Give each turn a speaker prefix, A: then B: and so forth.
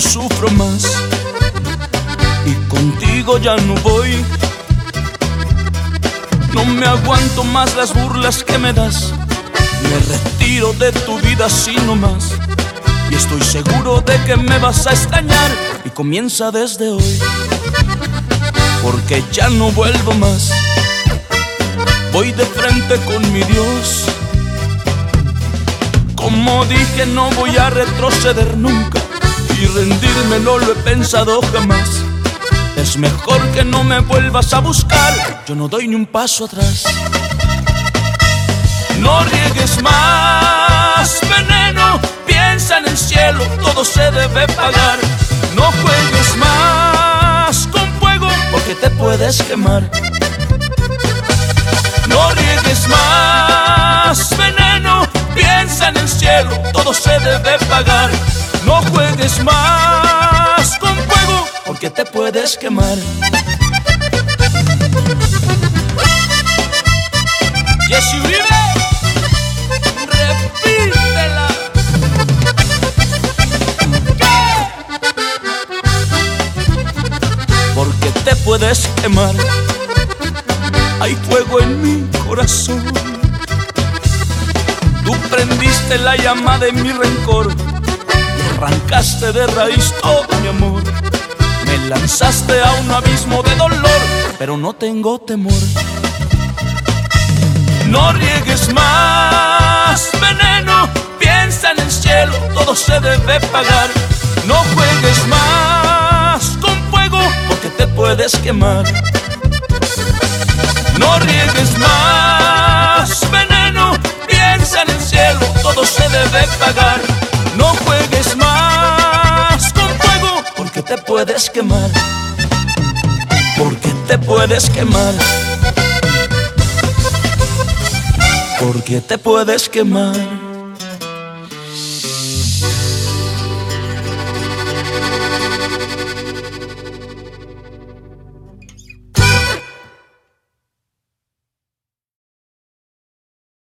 A: sufro más y contigo ya no voy. No me aguanto más las burlas que me das. Me retiro de tu vida así nomás. Y estoy seguro de que me vas a extrañar. Y comienza desde hoy. Porque ya no vuelvo más. Voy de frente con mi Dios. Como dije, no voy a retroceder nunca y rendirme no lo he pensado jamás. Es mejor que no me vuelvas a buscar. Yo no doy ni un paso atrás. No riegues más veneno. Piensa en el cielo, todo se debe pagar. No juegues más con fuego porque te puedes quemar. No riegues más veneno. Piensa en el cielo, todo se debe pagar. No juegues más con fuego porque te puedes quemar. Jesse Uribe, repítela. Porque te puedes quemar. Hay fuego en mi corazón. Tú prendiste la llama de mi rencor arrancaste de raíz todo mi amor. Me lanzaste a un abismo de dolor, pero no tengo temor. No riegues más veneno, piensa en el cielo, todo se debe pagar. No juegues más con fuego, porque te puedes quemar. No riegues más te puedes quemar. Porque te puedes quemar. Porque te puedes quemar.